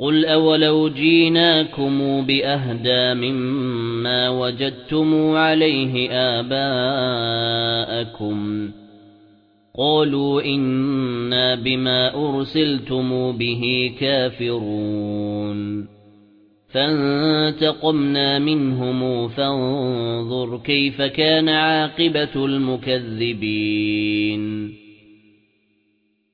قُلْ أَوَلَوْ جِئْنَاكُمْ بِأَهْدَى مِمَّا وَجَدتُّمْ عَلَيْهِ آبَاءَكُمْ قَالُوا إِنَّا بِمَا أُرْسِلْتُمْ بِهِ كَافِرُونَ فَانتَقَمْنَا مِنْهُمْ فَانظُرْ كَيْفَ كَانَ عَاقِبَةُ الْمُكَذِّبِينَ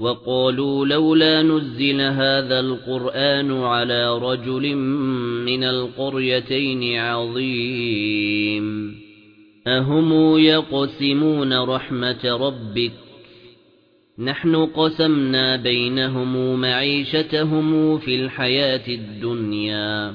وَقَالُوا لَوْلَا نُزِّلَ هَذَا الْقُرْآنُ عَلَى رَجُلٍ مِنَ الْقَرْيَتَيْنِ عَظِيمٍ. أَهُمْ يَقْسِمُونَ رَحْمَةَ رَبِّكَ؟ نَحْنُ قَسَمْنَا بَيْنَهُمْ مَعِيشَتَهُمْ فِي الْحَيَاةِ الدُّنْيَا.